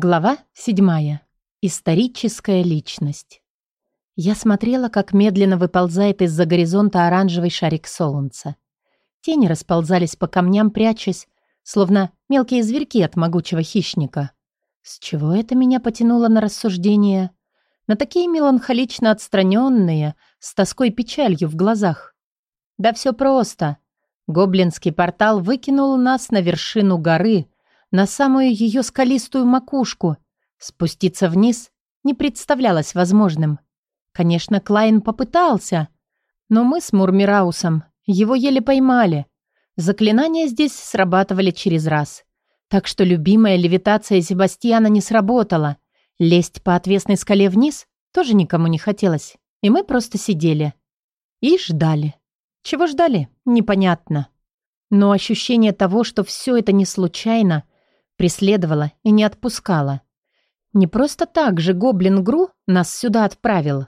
Глава седьмая. Историческая личность. Я смотрела, как медленно выползает из-за горизонта оранжевый шарик солнца. Тени расползались по камням, прячась, словно мелкие зверьки от могучего хищника. С чего это меня потянуло на рассуждения? На такие меланхолично отстраненные, с тоской печалью в глазах. Да все просто. Гоблинский портал выкинул нас на вершину горы — на самую ее скалистую макушку. Спуститься вниз не представлялось возможным. Конечно, Клайн попытался, но мы с Мурмираусом его еле поймали. Заклинания здесь срабатывали через раз. Так что любимая левитация Себастьяна не сработала. Лезть по отвесной скале вниз тоже никому не хотелось. И мы просто сидели. И ждали. Чего ждали? Непонятно. Но ощущение того, что все это не случайно, преследовала и не отпускала. Не просто так же гоблин Гру нас сюда отправил.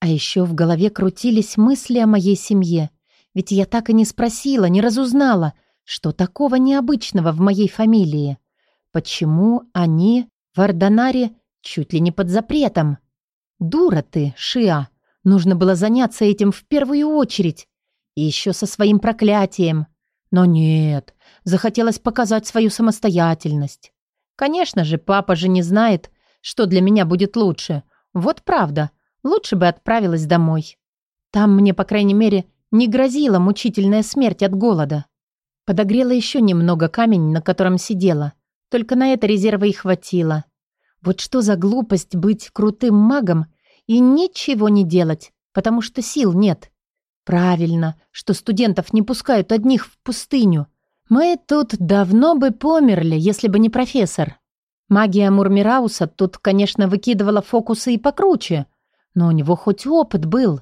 А еще в голове крутились мысли о моей семье. Ведь я так и не спросила, не разузнала, что такого необычного в моей фамилии. Почему они в Ордонаре чуть ли не под запретом? Дура ты, Шиа. Нужно было заняться этим в первую очередь. И еще со своим проклятием. Но нет, захотелось показать свою самостоятельность. Конечно же, папа же не знает, что для меня будет лучше. Вот правда, лучше бы отправилась домой. Там мне, по крайней мере, не грозила мучительная смерть от голода. Подогрела еще немного камень, на котором сидела. Только на это резерва и хватило. Вот что за глупость быть крутым магом и ничего не делать, потому что сил нет. Правильно, что студентов не пускают одних в пустыню. Мы тут давно бы померли, если бы не профессор. Магия Мурмирауса тут, конечно, выкидывала фокусы и покруче, но у него хоть опыт был.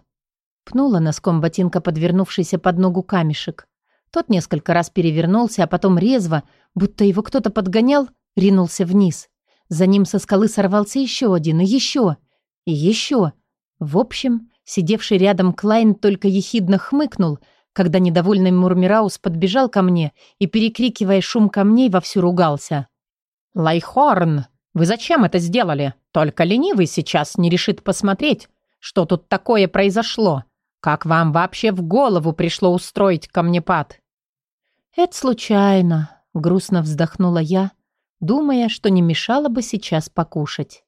Пнула носком ботинка подвернувшийся под ногу камешек. Тот несколько раз перевернулся, а потом резво, будто его кто-то подгонял, ринулся вниз. За ним со скалы сорвался еще один, и еще, и еще. В общем, Сидевший рядом Клайн только ехидно хмыкнул, когда недовольный Мурмираус подбежал ко мне и, перекрикивая шум камней, вовсю ругался. «Лайхорн, вы зачем это сделали? Только ленивый сейчас не решит посмотреть, что тут такое произошло. Как вам вообще в голову пришло устроить камнепад?» «Это случайно», — грустно вздохнула я, думая, что не мешало бы сейчас покушать.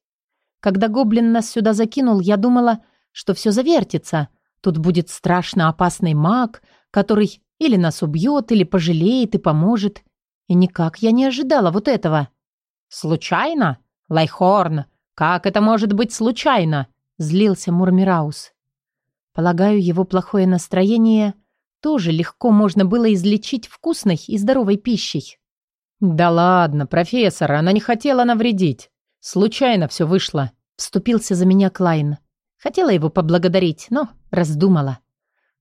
Когда гоблин нас сюда закинул, я думала, что все завертится. Тут будет страшно опасный маг, который или нас убьет, или пожалеет и поможет. И никак я не ожидала вот этого. «Случайно? Лайхорн, как это может быть случайно?» Злился Мурмираус. Полагаю, его плохое настроение тоже легко можно было излечить вкусной и здоровой пищей. «Да ладно, профессор, она не хотела навредить. Случайно все вышло», — вступился за меня Клайн. Хотела его поблагодарить, но раздумала.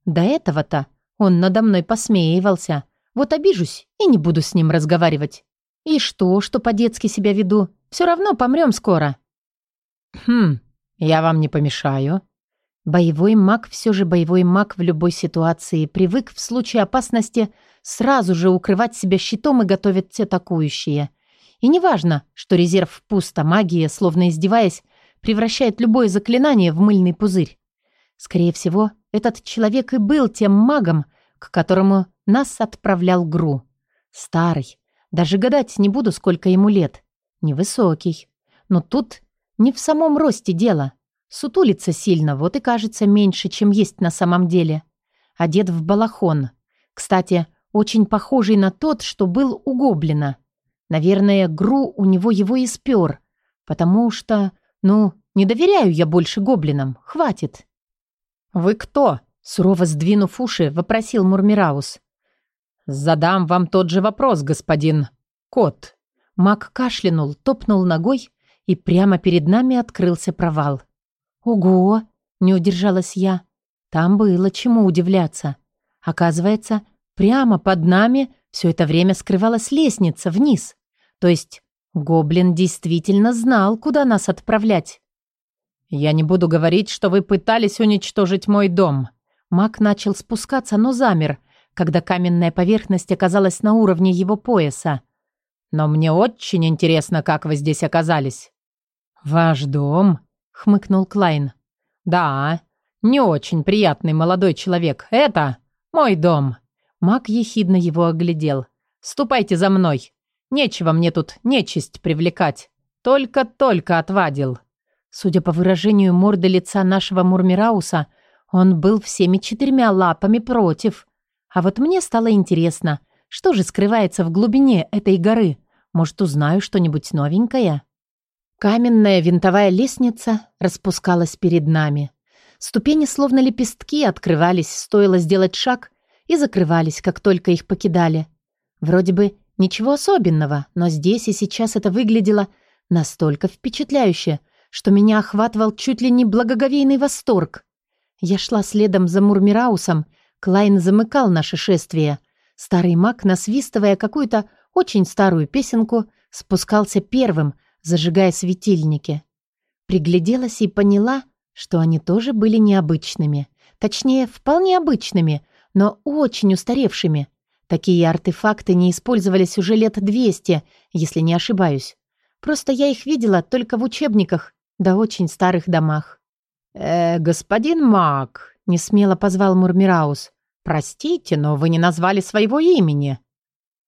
До этого-то он надо мной посмеивался. Вот обижусь и не буду с ним разговаривать. И что, что по-детски себя веду? Все равно помрем скоро. Хм, я вам не помешаю. Боевой маг все же боевой маг в любой ситуации. Привык в случае опасности сразу же укрывать себя щитом и готовить все атакующие. И неважно, что резерв пусто, магия, словно издеваясь, превращает любое заклинание в мыльный пузырь. Скорее всего, этот человек и был тем магом, к которому нас отправлял Гру. Старый. Даже гадать не буду, сколько ему лет. Невысокий. Но тут не в самом росте дело. Сутулится сильно, вот и кажется меньше, чем есть на самом деле. Одет в балахон. Кстати, очень похожий на тот, что был у гоблина. Наверное, Гру у него его и спер, потому что «Ну, не доверяю я больше гоблинам. Хватит». «Вы кто?» — сурово сдвинув уши, вопросил Мурмираус. «Задам вам тот же вопрос, господин Кот». Мак кашлянул, топнул ногой, и прямо перед нами открылся провал. «Ого!» — не удержалась я. Там было чему удивляться. Оказывается, прямо под нами все это время скрывалась лестница вниз. То есть Гоблин действительно знал, куда нас отправлять. «Я не буду говорить, что вы пытались уничтожить мой дом». Маг начал спускаться, но замер, когда каменная поверхность оказалась на уровне его пояса. Но мне очень интересно, как вы здесь оказались». «Ваш дом?» — хмыкнул Клайн. «Да, не очень приятный молодой человек. Это мой дом». Маг ехидно его оглядел. «Ступайте за мной. Нечего мне тут нечисть привлекать. Только-только отвадил». Судя по выражению морды лица нашего Мурмирауса, он был всеми четырьмя лапами против. А вот мне стало интересно, что же скрывается в глубине этой горы? Может, узнаю что-нибудь новенькое? Каменная винтовая лестница распускалась перед нами. Ступени, словно лепестки, открывались, стоило сделать шаг, и закрывались, как только их покидали. Вроде бы ничего особенного, но здесь и сейчас это выглядело настолько впечатляюще, что меня охватывал чуть ли не благоговейный восторг. Я шла следом за Мурмираусом, Клайн замыкал наше шествие. Старый маг, насвистывая какую-то очень старую песенку, спускался первым, зажигая светильники. Пригляделась и поняла, что они тоже были необычными. Точнее, вполне обычными, но очень устаревшими. Такие артефакты не использовались уже лет 200, если не ошибаюсь. Просто я их видела только в учебниках, да очень старых домах. «Э, господин маг», — несмело позвал Мурмираус, «простите, но вы не назвали своего имени».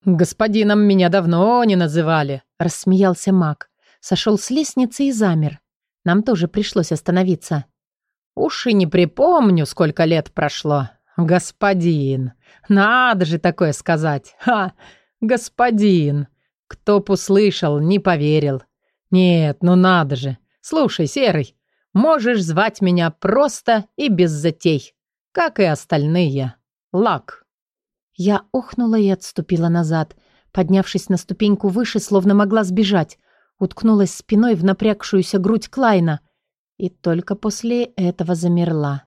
«Господином меня давно не называли», — рассмеялся маг. Сошел с лестницы и замер. Нам тоже пришлось остановиться. «Уж и не припомню, сколько лет прошло. Господин. Надо же такое сказать. Ха! Господин. Кто б услышал, не поверил. Нет, ну надо же. Слушай, Серый, можешь звать меня просто и без затей, как и остальные. Лак». Я охнула и отступила назад, поднявшись на ступеньку выше, словно могла сбежать, уткнулась спиной в напрягшуюся грудь Клайна и только после этого замерла.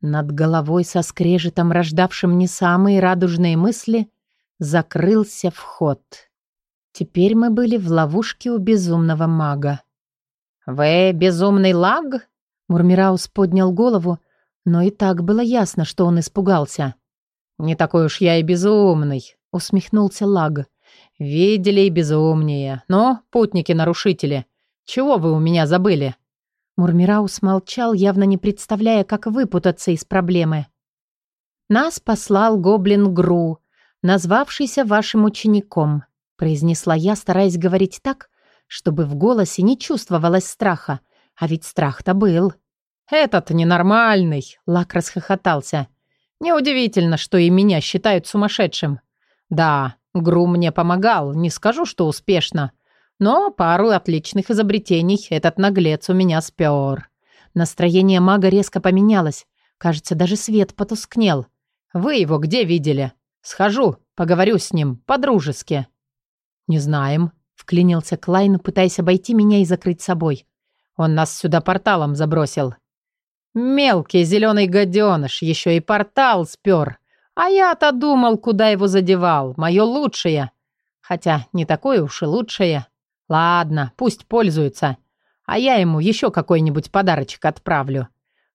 Над головой со скрежетом, рождавшим не самые радужные мысли, закрылся вход. Теперь мы были в ловушке у безумного мага. «Вы безумный лаг?» Мурмираус поднял голову, но и так было ясно, что он испугался. «Не такой уж я и безумный», — усмехнулся лаг. «Видели и безумнее. Но, путники-нарушители, чего вы у меня забыли?» Мурмираус молчал, явно не представляя, как выпутаться из проблемы. «Нас послал гоблин Гру, назвавшийся вашим учеником», произнесла я, стараясь говорить так, чтобы в голосе не чувствовалось страха. А ведь страх-то был. «Этот ненормальный!» — Лак расхохотался. «Неудивительно, что и меня считают сумасшедшим. Да, Гру мне помогал, не скажу, что успешно. Но пару отличных изобретений этот наглец у меня спер. Настроение мага резко поменялось. Кажется, даже свет потускнел. Вы его где видели? Схожу, поговорю с ним, по-дружески. Не знаем, вклинился Клайн, пытаясь обойти меня и закрыть собой. Он нас сюда порталом забросил. Мелкий зеленый гаденыш, еще и портал спер. А я-то думал, куда его задевал. Мое лучшее. Хотя не такое уж и лучшее. Ладно, пусть пользуется. А я ему еще какой-нибудь подарочек отправлю.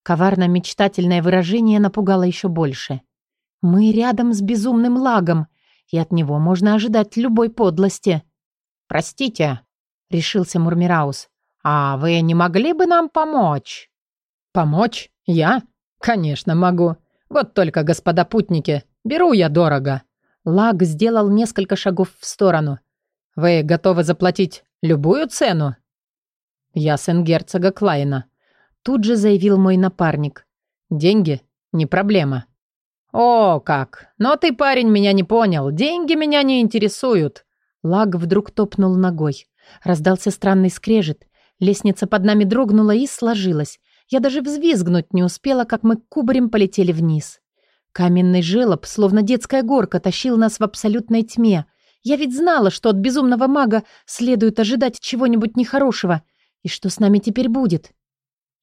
Коварно-мечтательное выражение напугало еще больше. Мы рядом с безумным лагом, и от него можно ожидать любой подлости. «Простите», — решился Мурмираус, — «а вы не могли бы нам помочь?» «Помочь? Я? Конечно, могу. Вот только, господа путники, беру я дорого». Лаг сделал несколько шагов в сторону. «Вы готовы заплатить любую цену?» «Я сын герцога Клайна», — тут же заявил мой напарник. «Деньги — не проблема». «О, как! Но ты, парень, меня не понял. Деньги меня не интересуют». Лаг вдруг топнул ногой. Раздался странный скрежет. Лестница под нами дрогнула и сложилась. Я даже взвизгнуть не успела, как мы кубарем полетели вниз. Каменный желоб, словно детская горка, тащил нас в абсолютной тьме, я ведь знала, что от безумного мага следует ожидать чего-нибудь нехорошего. И что с нами теперь будет?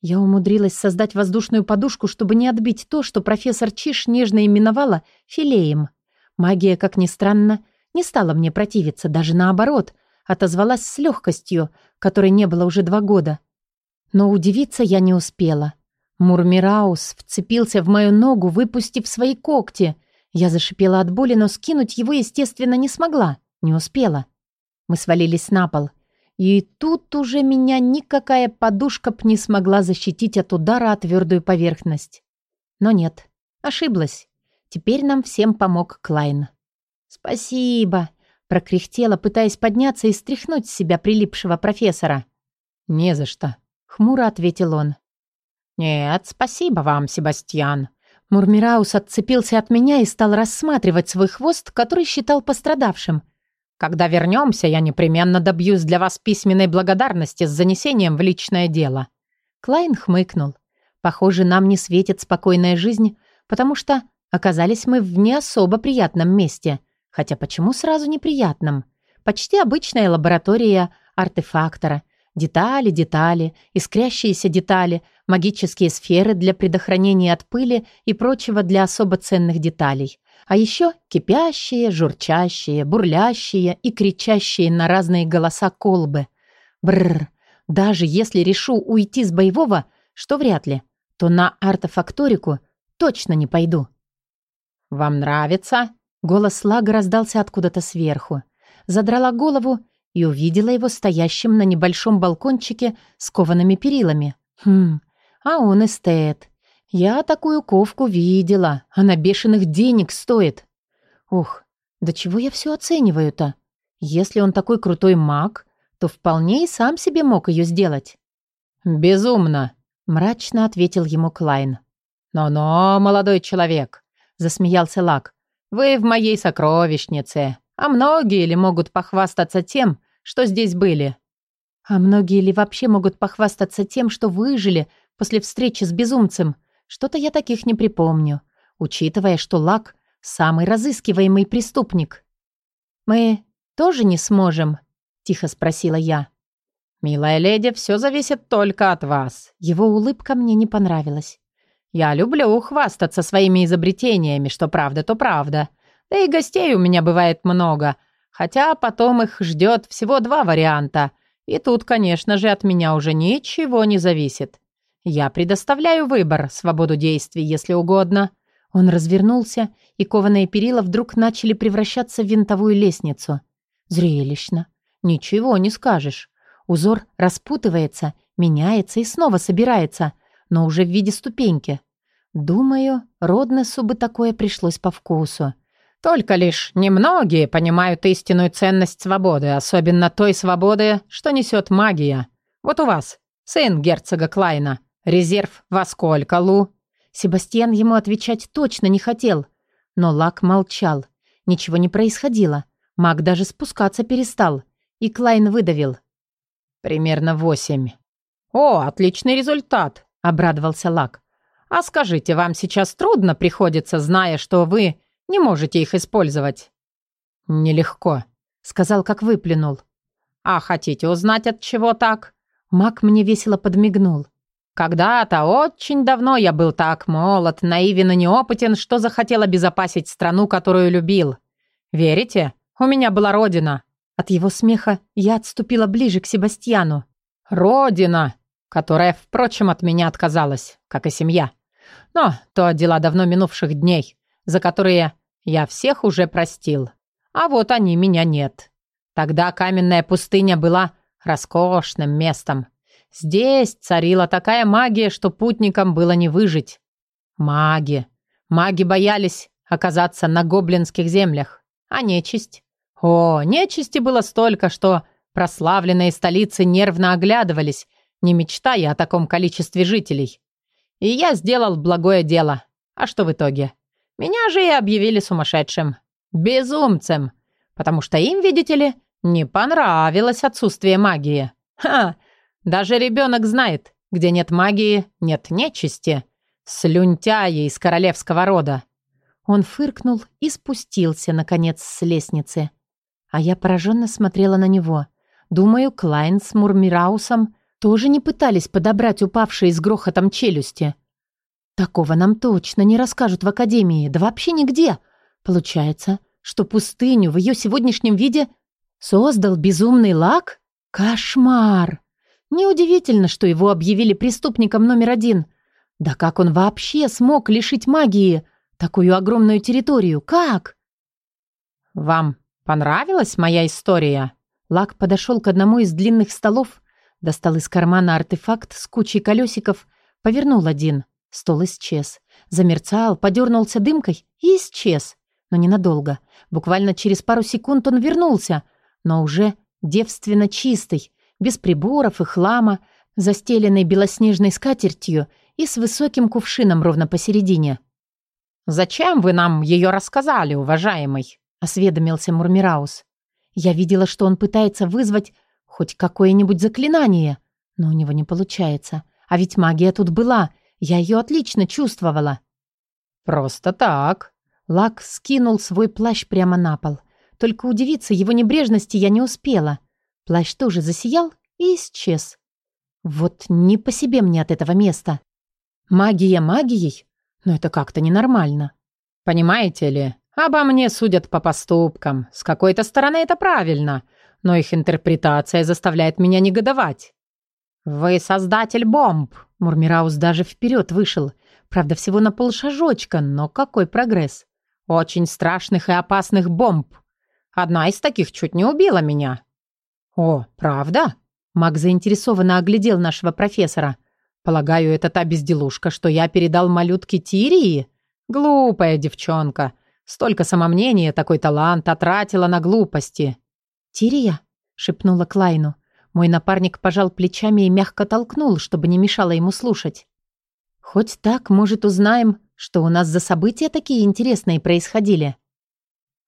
Я умудрилась создать воздушную подушку, чтобы не отбить то, что профессор Чиш нежно именовала филеем. Магия, как ни странно, не стала мне противиться, даже наоборот, отозвалась с легкостью, которой не было уже два года. Но удивиться я не успела. Мурмираус вцепился в мою ногу, выпустив свои когти — я зашипела от боли, но скинуть его, естественно, не смогла. Не успела. Мы свалились на пол. И тут уже меня никакая подушка б не смогла защитить от удара о твердую поверхность. Но нет, ошиблась. Теперь нам всем помог Клайн. «Спасибо», — прокряхтела, пытаясь подняться и стряхнуть с себя прилипшего профессора. «Не за что», — хмуро ответил он. «Нет, спасибо вам, Себастьян». Мурмираус отцепился от меня и стал рассматривать свой хвост, который считал пострадавшим. «Когда вернемся, я непременно добьюсь для вас письменной благодарности с занесением в личное дело». Клайн хмыкнул. «Похоже, нам не светит спокойная жизнь, потому что оказались мы в не особо приятном месте. Хотя почему сразу неприятном? Почти обычная лаборатория артефактора. Детали, детали, искрящиеся детали, магические сферы для предохранения от пыли и прочего для особо ценных деталей. А еще кипящие, журчащие, бурлящие и кричащие на разные голоса колбы. Бррр. Даже если решу уйти с боевого, что вряд ли, то на артефакторику точно не пойду. «Вам нравится?» Голос Лага раздался откуда-то сверху. Задрала голову и увидела его стоящим на небольшом балкончике с коваными перилами. Хм, а он эстет. Я такую ковку видела. Она бешеных денег стоит. Ух, да чего я все оцениваю-то? Если он такой крутой маг, то вполне и сам себе мог ее сделать. «Безумно», — мрачно ответил ему Клайн. «Но-но, молодой человек», — засмеялся Лак, — «вы в моей сокровищнице, а многие ли могут похвастаться тем, что здесь были?» «А многие ли вообще могут похвастаться тем, что выжили после встречи с безумцем? Что-то я таких не припомню, учитывая, что Лак — самый разыскиваемый преступник». «Мы тоже не сможем?» — тихо спросила я. «Милая леди, все зависит только от вас». Его улыбка мне не понравилась. «Я люблю хвастаться своими изобретениями, что правда, то правда. Да и гостей у меня бывает много, хотя потом их ждет всего два варианта. И тут, конечно же, от меня уже ничего не зависит. Я предоставляю выбор, свободу действий, если угодно». Он развернулся, и кованые перила вдруг начали превращаться в винтовую лестницу. Зрелищно. Ничего не скажешь. Узор распутывается, меняется и снова собирается, но уже в виде ступеньки. Думаю, Роднесу бы такое пришлось по вкусу. Только лишь немногие понимают истинную ценность свободы, особенно той свободы, что несет магия. Вот у вас, сын герцога Клайна, резерв во сколько, Лу? Себастьян ему отвечать точно не хотел. Но Лак молчал. Ничего не происходило. Маг даже спускаться перестал. И Клайн выдавил. «Примерно восемь». «О, отличный результат», — обрадовался Лак. «А скажите, вам сейчас трудно приходится, зная, что вы не можете их использовать?» «Нелегко», — сказал, как выплюнул. «А хотите узнать, от чего так?» Маг мне весело подмигнул. «Когда-то, очень давно я был так молод, наивен и неопытен, что захотел обезопасить страну, которую любил. Верите? У меня была родина, от его смеха я отступила ближе к Себастьяну. «Родина!» Которая, впрочем, от меня отказалась, как и семья. Но то дела давно минувших дней, за которые я всех уже простил. А вот они меня нет. Тогда каменная пустыня была роскошным местом. Здесь царила такая магия, что путникам было не выжить. Маги. Маги боялись оказаться на гоблинских землях. А нечисть? О, нечисти было столько, что прославленные столицы нервно оглядывались, не мечтая о таком количестве жителей. И я сделал благое дело. А что в итоге? Меня же и объявили сумасшедшим. Безумцем. Потому что им, видите ли, не понравилось отсутствие магии. Ха! Даже ребенок знает, где нет магии, нет нечисти. Слюнтяи из королевского рода. Он фыркнул и спустился, наконец, с лестницы. А я пораженно смотрела на него. Думаю, Клайн с Мурмираусом тоже не пытались подобрать упавшие с грохотом челюсти. Такого нам точно не расскажут в академии, да вообще нигде. Получается, что пустыню в ее сегодняшнем виде создал безумный лак? Кошмар! Неудивительно, что его объявили преступником номер один. Да как он вообще смог лишить магии такую огромную территорию? Как? «Вам «Понравилась моя история?» Лак подошел к одному из длинных столов, достал из кармана артефакт с кучей колесиков, повернул один. Стол исчез. Замерцал, подернулся дымкой и исчез. Но ненадолго. Буквально через пару секунд он вернулся, но уже девственно чистый, без приборов и хлама, застеленный белоснежной скатертью и с высоким кувшином ровно посередине. «Зачем вы нам ее рассказали, уважаемый?» — осведомился Мурмираус. Я видела, что он пытается вызвать хоть какое-нибудь заклинание, но у него не получается. А ведь магия тут была, я ее отлично чувствовала. «Просто так». Лак скинул свой плащ прямо на пол. Только удивиться его небрежности я не успела. Плащ тоже засиял и исчез. Вот не по себе мне от этого места. Магия магией, но это как-то ненормально. Понимаете ли, обо мне судят по поступкам. С какой-то стороны это правильно, но их интерпретация заставляет меня негодовать. «Вы создатель бомб!» Мурмираус даже вперед вышел. Правда, всего на полшажочка, но какой прогресс. «Очень страшных и опасных бомб. Одна из таких чуть не убила меня». «О, правда?» Маг заинтересованно оглядел нашего профессора. «Полагаю, это та безделушка, что я передал малютке Тирии? Глупая девчонка. Столько самомнения, такой талант отратила на глупости». «Тирия?» — шепнула Клайну. Мой напарник пожал плечами и мягко толкнул, чтобы не мешало ему слушать. «Хоть так, может, узнаем, что у нас за события такие интересные происходили».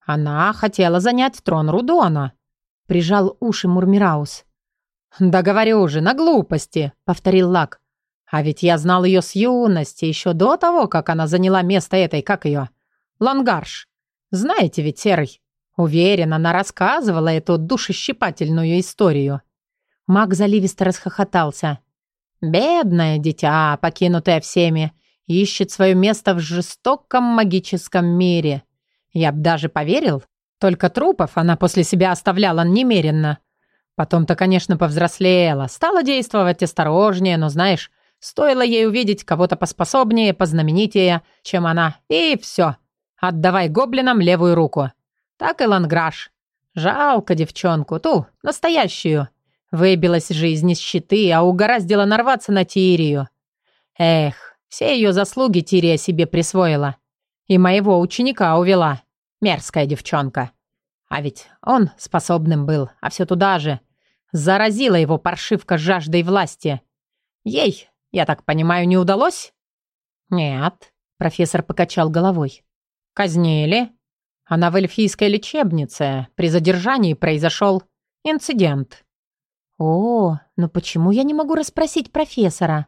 «Она хотела занять трон Рудона», — прижал уши Мурмираус. «Да говорю же, на глупости», — повторил Лак. «А ведь я знал ее с юности, еще до того, как она заняла место этой, как ее, Лангарш. Знаете ведь, Серый, уверен, она рассказывала эту душещипательную историю». Маг заливисто расхохотался. «Бедное дитя, покинутое всеми, ищет свое место в жестоком магическом мире. Я б даже поверил, только трупов она после себя оставляла немеренно. Потом-то, конечно, повзрослела, стала действовать осторожнее, но, знаешь, стоило ей увидеть кого-то поспособнее, познаменитее, чем она, и все. Отдавай гоблинам левую руку. Так и Ланграш. Жалко девчонку, ту, настоящую. Выбилась же из нищеты, а угораздило нарваться на Тирию. Эх, все ее заслуги Тирия себе присвоила. И моего ученика увела. Мерзкая девчонка. А ведь он способным был, а все туда же. Заразила его паршивка жаждой власти. Ей, я так понимаю, не удалось? Нет, профессор покачал головой. Казнили. Она в эльфийской лечебнице. При задержании произошел инцидент. «О, но почему я не могу расспросить профессора?»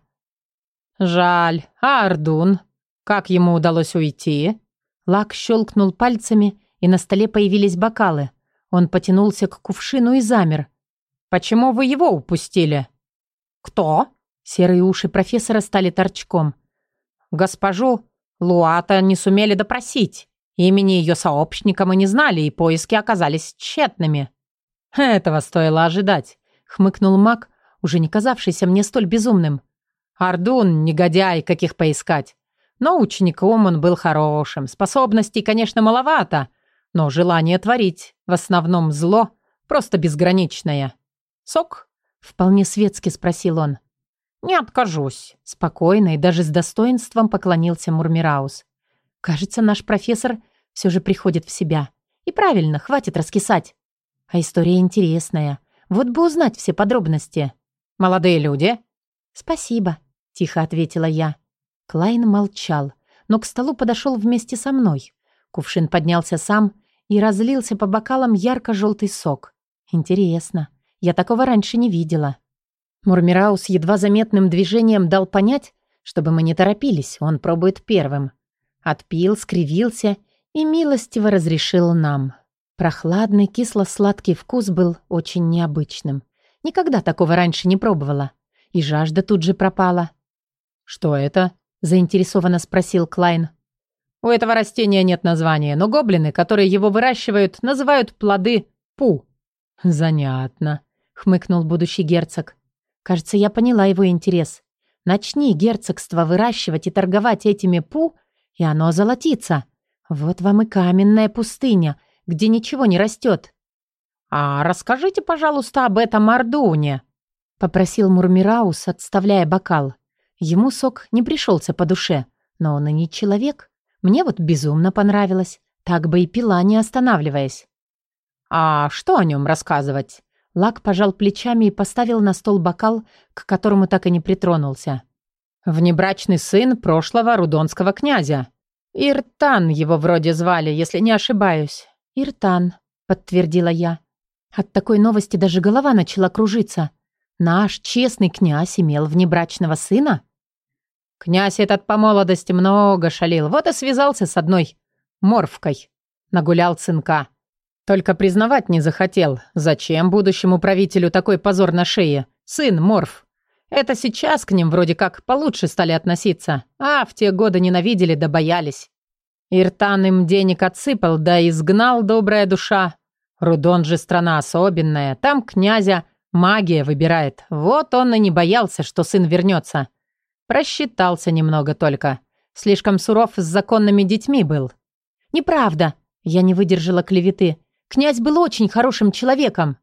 «Жаль. А Ардун? Как ему удалось уйти?» Лак щелкнул пальцами, и на столе появились бокалы. Он потянулся к кувшину и замер. «Почему вы его упустили?» «Кто?» Серые уши профессора стали торчком. «Госпожу Луата не сумели допросить. Имени ее сообщника мы не знали, и поиски оказались тщетными». «Этого стоило ожидать хмыкнул маг, уже не казавшийся мне столь безумным. Ардун, негодяй, каких поискать. Но учеником он был хорошим. Способностей, конечно, маловато, но желание творить, в основном зло, просто безграничное. «Сок?» — вполне светски спросил он. «Не откажусь», — спокойно и даже с достоинством поклонился Мурмираус. «Кажется, наш профессор все же приходит в себя. И правильно, хватит раскисать. А история интересная. Вот бы узнать все подробности. Молодые люди?» «Спасибо», — тихо ответила я. Клайн молчал, но к столу подошел вместе со мной. Кувшин поднялся сам и разлился по бокалам ярко-желтый сок. Интересно, я такого раньше не видела. Мурмираус едва заметным движением дал понять, чтобы мы не торопились, он пробует первым. Отпил, скривился и милостиво разрешил нам. Прохладный кисло-сладкий вкус был очень необычным. Никогда такого раньше не пробовала. И жажда тут же пропала. «Что это?» — заинтересованно спросил Клайн. «У этого растения нет названия, но гоблины, которые его выращивают, называют плоды пу». «Занятно», — хмыкнул будущий герцог. «Кажется, я поняла его интерес. Начни герцогство выращивать и торговать этими пу, и оно золотится. Вот вам и каменная пустыня — где ничего не растет. «А расскажите, пожалуйста, об этом Ардуне», — попросил Мурмираус, отставляя бокал. Ему сок не пришелся по душе, но он и не человек. Мне вот безумно понравилось. Так бы и пила, не останавливаясь. «А что о нем рассказывать?» Лак пожал плечами и поставил на стол бокал, к которому так и не притронулся. «Внебрачный сын прошлого рудонского князя. Иртан его вроде звали, если не ошибаюсь». «Иртан», — подтвердила я. От такой новости даже голова начала кружиться. Наш честный князь имел внебрачного сына? Князь этот по молодости много шалил, вот и связался с одной морфкой. Нагулял сынка. Только признавать не захотел. Зачем будущему правителю такой позор на шее? Сын Морф. Это сейчас к ним вроде как получше стали относиться, а в те годы ненавидели да боялись. Иртан им денег отсыпал, да изгнал добрая душа. Рудон же страна особенная, там князя магия выбирает. Вот он и не боялся, что сын вернется. Просчитался немного только. Слишком суров с законными детьми был. «Неправда!» Я не выдержала клеветы. Князь был очень хорошим человеком».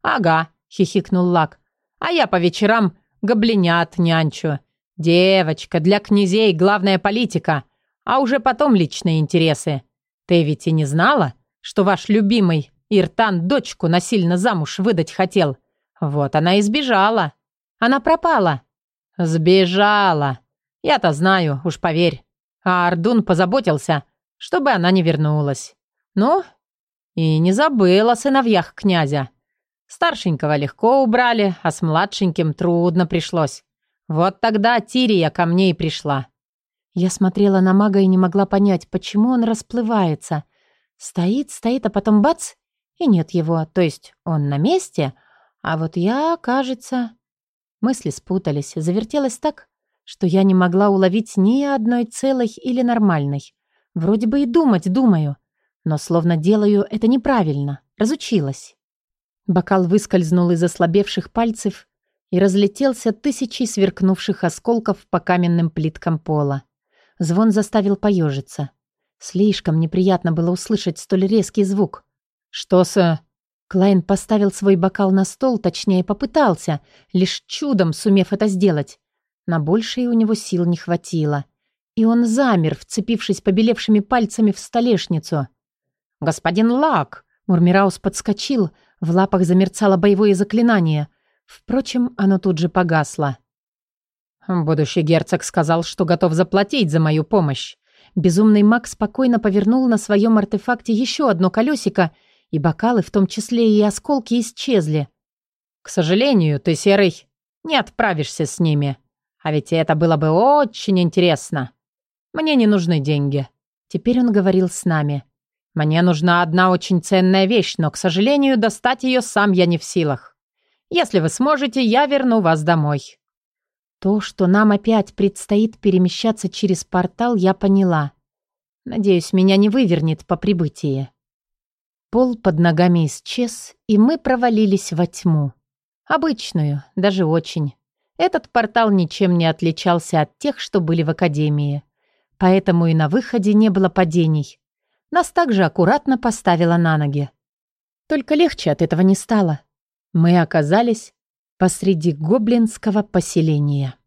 «Ага», — хихикнул Лак. «А я по вечерам гоблинят нянчу. Девочка, для князей главная политика, а уже потом личные интересы. Ты ведь и не знала, что ваш любимый Иртан дочку насильно замуж выдать хотел? Вот она и сбежала. Она пропала». «Сбежала. Я-то знаю, уж поверь. А Ардун позаботился, чтобы она не вернулась. Ну, и не забыл о сыновьях князя. Старшенького легко убрали, а с младшеньким трудно пришлось. Вот тогда Тирия ко мне и пришла. Я смотрела на мага и не могла понять, почему он расплывается. Стоит, стоит, а потом бац, и нет его. То есть он на месте, а вот я, кажется... Мысли спутались, завертелась так, что я не могла уловить ни одной целой или нормальной. Вроде бы и думать думаю, но словно делаю это неправильно. Разучилась. Бокал выскользнул из ослабевших пальцев и разлетелся тысячей сверкнувших осколков по каменным плиткам пола. Звон заставил поежиться. Слишком неприятно было услышать столь резкий звук. «Что с...» Клайн поставил свой бокал на стол, точнее попытался, лишь чудом сумев это сделать. На большее у него сил не хватило. И он замер, вцепившись побелевшими пальцами в столешницу. «Господин Лак!» Мурмираус подскочил, в лапах замерцало боевое заклинание. Впрочем, оно тут же погасло. «Будущий герцог сказал, что готов заплатить за мою помощь». Безумный маг спокойно повернул на своем артефакте еще одно колесико, и бокалы, в том числе и осколки, исчезли. «К сожалению, ты, Серый, не отправишься с ними. А ведь это было бы очень интересно. Мне не нужны деньги». Теперь он говорил с нами. Мне нужна одна очень ценная вещь, но, к сожалению, достать ее сам я не в силах. Если вы сможете, я верну вас домой». То, что нам опять предстоит перемещаться через портал, я поняла. Надеюсь, меня не вывернет по прибытии. Пол под ногами исчез, и мы провалились во тьму. Обычную, даже очень. Этот портал ничем не отличался от тех, что были в Академии. Поэтому и на выходе не было падений. Нас также аккуратно поставила на ноги. Только легче от этого не стало. Мы оказались посреди гоблинского поселения.